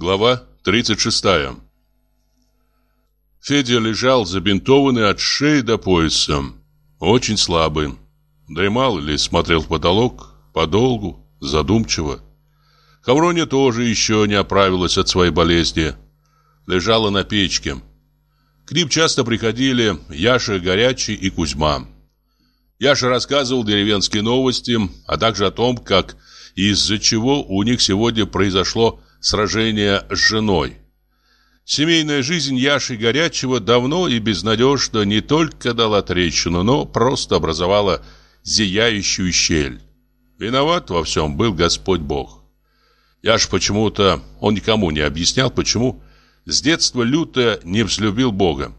Глава 36 Федя лежал забинтованный от шеи до пояса, очень слабый. Дремал или смотрел в потолок, подолгу, задумчиво. Хавроня тоже еще не оправилась от своей болезни. Лежала на печке. К ним часто приходили Яша Горячий и Кузьма. Яша рассказывал деревенские новости, а также о том, как и из-за чего у них сегодня произошло сражение с женой. Семейная жизнь Яши Горячего давно и безнадежно не только дала трещину, но просто образовала зияющую щель. Виноват во всем был Господь Бог. Яш почему-то, он никому не объяснял, почему, с детства люто не взлюбил Бога.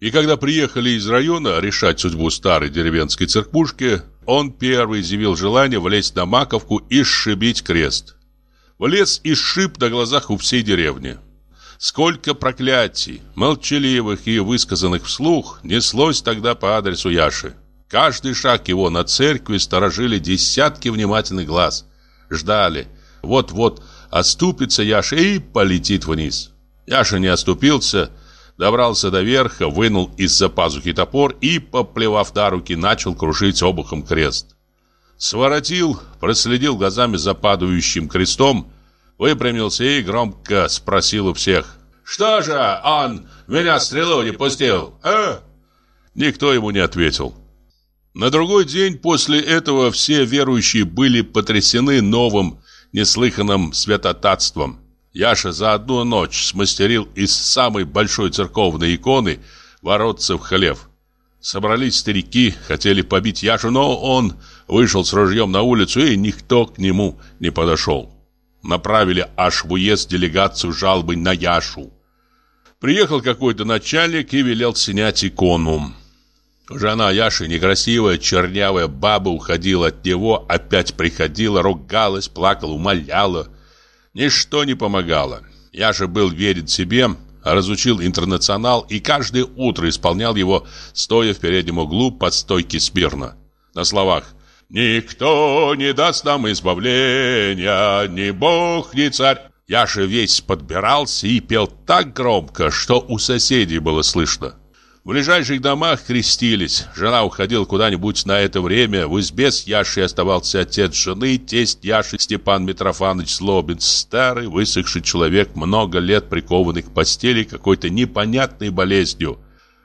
И когда приехали из района решать судьбу старой деревенской церквушки, он первый изъявил желание влезть на маковку и сшибить крест. Влез и сшиб на глазах у всей деревни. Сколько проклятий, молчаливых и высказанных вслух, неслось тогда по адресу Яши. Каждый шаг его на церкви сторожили десятки внимательных глаз. Ждали. Вот-вот оступится Яша и полетит вниз. Яша не оступился, добрался до верха, вынул из-за пазухи топор и, поплевав на руки, начал крушить обухом крест. Своротил, проследил глазами за падающим крестом, выпрямился и громко спросил у всех. «Что же он меня стрелу не пустил, а?» Никто ему не ответил. На другой день после этого все верующие были потрясены новым, неслыханным святотатством. Яша за одну ночь смастерил из самой большой церковной иконы воротца в хлев. Собрались старики, хотели побить Яшу, но он вышел с ружьем на улицу, и никто к нему не подошел. Направили аж в уезд делегацию жалобы на Яшу. Приехал какой-то начальник и велел снять икону. Жена Яши, некрасивая, чернявая баба, уходила от него, опять приходила, ругалась, плакала, умоляла. Ничто не помогало. Яша был верен себе, разучил интернационал и каждое утро исполнял его, стоя в переднем углу под стойки смирно. На словах «Никто не даст нам избавления, ни бог, ни царь». Яша весь подбирался и пел так громко, что у соседей было слышно. В ближайших домах крестились. Жена уходила куда-нибудь на это время. В избе с Яшей оставался отец жены, тесть Яши Степан Митрофанович Злобин. Старый, высохший человек, много лет прикованный к постели какой-то непонятной болезнью.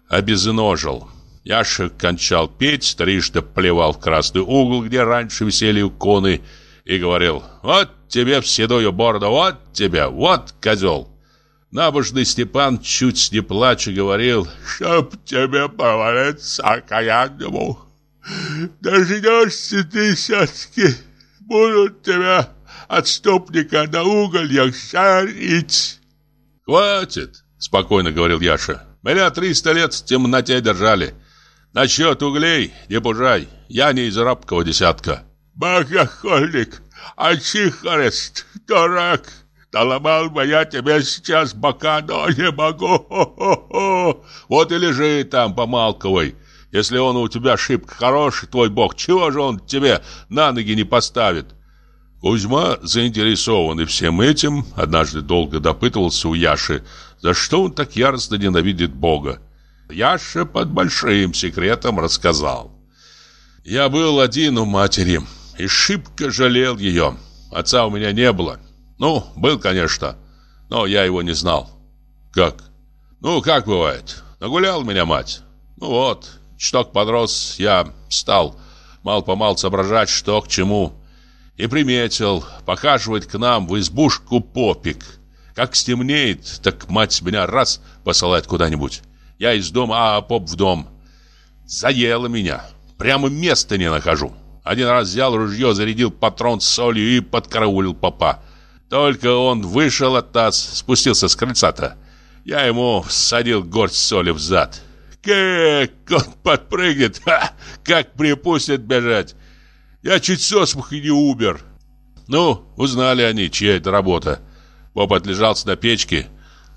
Обезножил. Яша кончал петь, трижды плевал в красный угол, где раньше висели иконы, и говорил «Вот тебе в седую бороду, вот тебе, вот козел!» Набожный Степан, чуть не плача, говорил, «Чтоб тебе повалиться окаянному! Дождешься ты все-таки, будут тебя отступника на угольях жарить!» «Хватит!» — спокойно говорил Яша. «Меня триста лет в темноте держали. Насчет углей не пужай, я не из рабкого десятка». «Богохольник, ачихарест, дурак!» Доломал бы я тебе сейчас бока, но не могу. Хо -хо -хо. Вот и лежи там, помалковый. Если он у тебя шибко хороший, твой бог, чего же он тебе на ноги не поставит? Кузьма, заинтересованный всем этим, однажды долго допытывался у Яши, за что он так яростно ненавидит Бога. Яша под большим секретом рассказал. Я был один у матери и шибко жалел ее. Отца у меня не было. Ну, был, конечно, но я его не знал. Как? Ну, как бывает. Нагулял меня мать. Ну вот, чуток подрос, я стал мал-помал соображать, что к чему. И приметил, похаживает к нам в избушку попик. Как стемнеет, так мать меня раз посылает куда-нибудь. Я из дома, а поп в дом. Заело меня. Прямо места не нахожу. Один раз взял ружье, зарядил патрон с солью и подкараулил попа. Только он вышел от нас, спустился с крыльца-то. Я ему всадил горсть соли в зад. Как он подпрыгнет, ха, как припустит бежать. Я чуть со смеху не умер. Ну, узнали они, чья это работа. Боб отлежался на печке,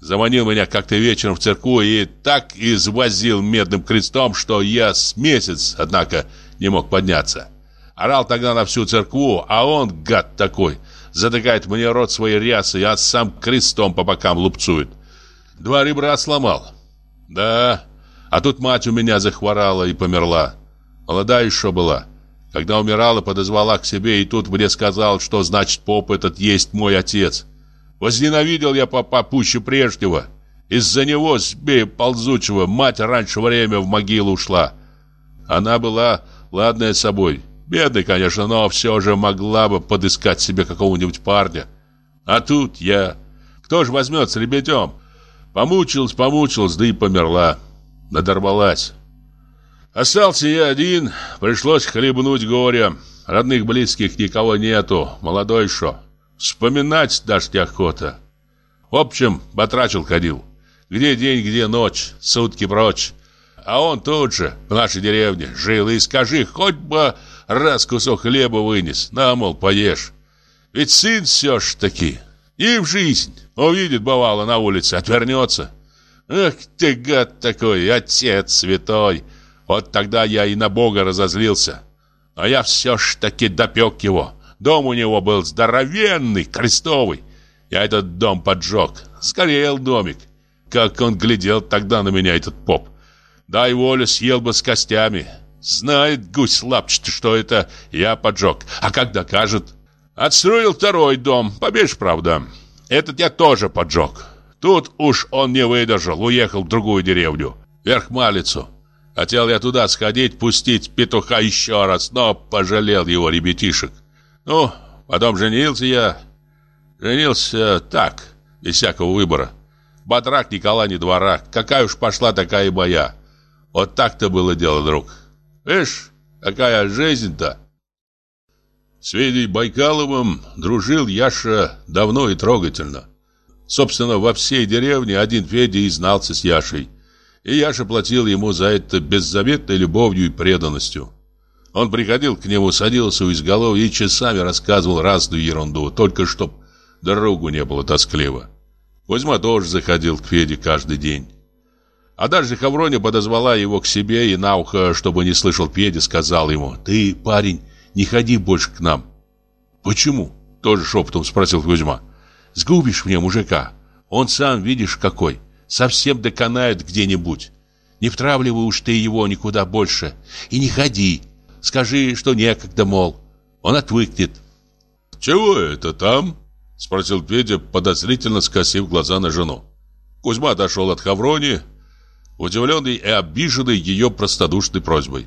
заманил меня как-то вечером в церкву и так извозил медным крестом, что я с месяц, однако, не мог подняться. Орал тогда на всю церкву, а он, гад такой, затыкает мне рот своей рясой, а сам крестом по бокам лупцует. Два ребра сломал. Да, а тут мать у меня захворала и померла. Молодая еще была. Когда умирала, подозвала к себе, и тут мне сказал, что значит поп этот есть мой отец. Возненавидел я попа пуще прежнего. Из-за него, сбей ползучего, мать раньше время в могилу ушла. Она была ладная собой. Бедный, конечно, но все же могла бы подыскать себе какого-нибудь парня. А тут я... Кто ж возьмется ребятем? Помучилась, помучилась, да и померла. Надорвалась. Остался я один, пришлось хлебнуть горе. Родных, близких никого нету, молодой еще. Вспоминать даже охота. В общем, батрачил ходил. Где день, где ночь, сутки прочь. А он тут же, в нашей деревне, жил. И скажи, хоть бы раз кусок хлеба вынес. На, мол, поешь. Ведь сын все ж таки. И в жизнь. Увидит, бывало, на улице, отвернется. Эх ты, гад такой, отец святой. Вот тогда я и на Бога разозлился. А я все ж таки допек его. Дом у него был здоровенный, крестовый. Я этот дом поджег. Сгорел домик. Как он глядел тогда на меня, этот поп. Дай волю, съел бы с костями. Знает гусь лапчатый, что это я поджег. А как докажет? Отстроил второй дом, побежь, правда. Этот я тоже поджег. Тут уж он не выдержал, уехал в другую деревню. Вверх Малицу. Хотел я туда сходить, пустить петуха еще раз, но пожалел его ребятишек. Ну, потом женился я. Женился так, без всякого выбора. Батрак Никола не двора. Какая уж пошла, такая и моя. Вот так-то было дело, друг. Видишь, какая жизнь-то. С Федей Байкаловым дружил Яша давно и трогательно. Собственно, во всей деревне один Федя и знался с Яшей и Яша платил ему за это беззаветной любовью и преданностью. Он приходил к нему, садился у изголовья и часами рассказывал разную ерунду, только чтоб дорогу не было тоскливо. Кузьма тоже заходил к Феде каждый день. А даже Хавроня подозвала его к себе и на ухо, чтобы не слышал Федя, сказал ему, «Ты, парень, не ходи больше к нам». «Почему?» – тоже шепотом спросил Кузьма. «Сгубишь мне мужика. Он сам, видишь, какой совсем доконает где-нибудь. Не втравливай уж ты его никуда больше. И не ходи. Скажи, что некогда, мол. Он отвыкнет. «Чего это там?» Спросил Петя, подозрительно скосив глаза на жену. Кузьма отошел от Хаврони, удивленный и обиженный ее простодушной просьбой.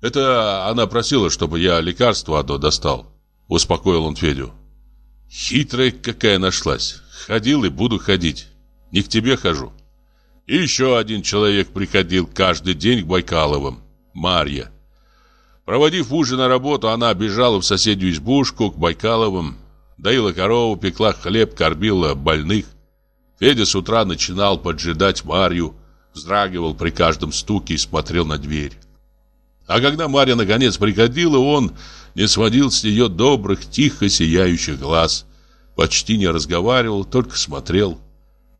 «Это она просила, чтобы я лекарство одно достал», — успокоил он Федю. «Хитрая какая нашлась. Ходил и буду ходить. Не к тебе хожу. И еще один человек приходил каждый день к Байкаловым. Марья. Проводив ужин на работу, она бежала в соседнюю избушку к Байкаловым, доила корову, пекла хлеб, кормила больных. Федя с утра начинал поджидать Марью, вздрагивал при каждом стуке и смотрел на дверь. А когда Марья наконец приходила, он не сводил с нее добрых, тихо сияющих глаз, почти не разговаривал, только смотрел.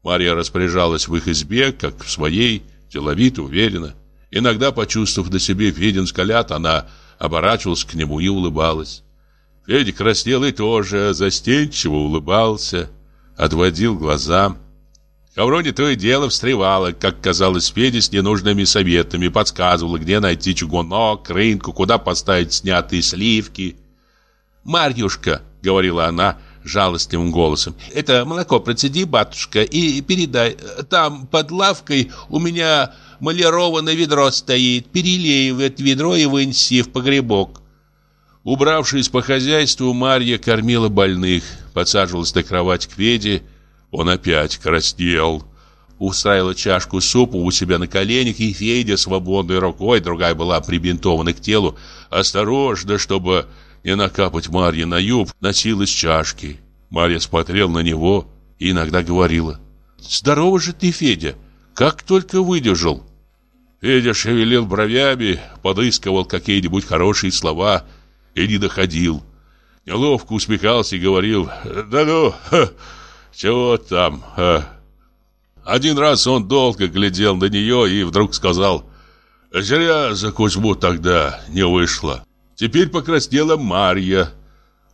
Марья распоряжалась в их избе, как в своей, деловито, уверенно. Иногда, почувствовав на себе Федин взгляд, она оборачивалась к нему и улыбалась. Федя краснел и тоже застенчиво улыбался, отводил глаза. Хавроне то и дело встревала, как казалось Феде с ненужными советами, подсказывала, где найти чугунок, рынку, куда поставить снятые сливки. «Марьюшка», — говорила она, жалостливым голосом. «Это молоко процеди, батюшка, и передай. Там под лавкой у меня малированное ведро стоит. Это ведро и вынеси в погребок». Убравшись по хозяйству, Марья кормила больных, подсаживалась на кровать к Феде. Он опять краснел. Устраивала чашку супа у себя на коленях, и Федя свободной рукой, другая была прибинтована к телу, осторожно, чтобы не накапать Марье на юб, носил из чашки. Марья смотрела на него и иногда говорила. «Здорово же ты, Федя! Как только выдержал!» Федя шевелил бровями, подыскивал какие-нибудь хорошие слова и не доходил. Неловко усмехался и говорил «Да ну, ха, чего там?» ха. Один раз он долго глядел на нее и вдруг сказал «Зря за Кузьму тогда не вышло». Теперь покраснела Марья.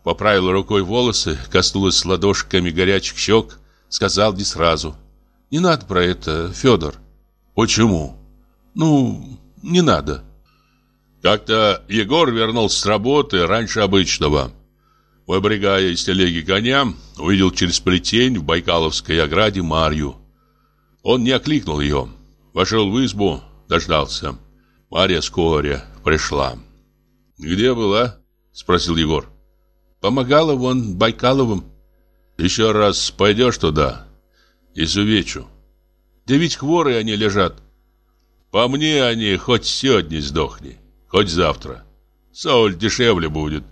поправил рукой волосы, коснулась ладошками горячих щек, сказал не сразу. «Не надо про это, Федор». «Почему?» «Ну, не надо». Как-то Егор вернулся с работы раньше обычного. Выбрегая из телеги коня, увидел через плетень в Байкаловской ограде Марью. Он не окликнул ее. Вошел в избу, дождался. Марья вскоре пришла. «Где была?» – спросил Егор. «Помогала вон Байкаловым». «Еще раз пойдешь туда, изувечу». «Да ведь хворые они лежат». «По мне они хоть сегодня сдохни, хоть завтра. Соль дешевле будет».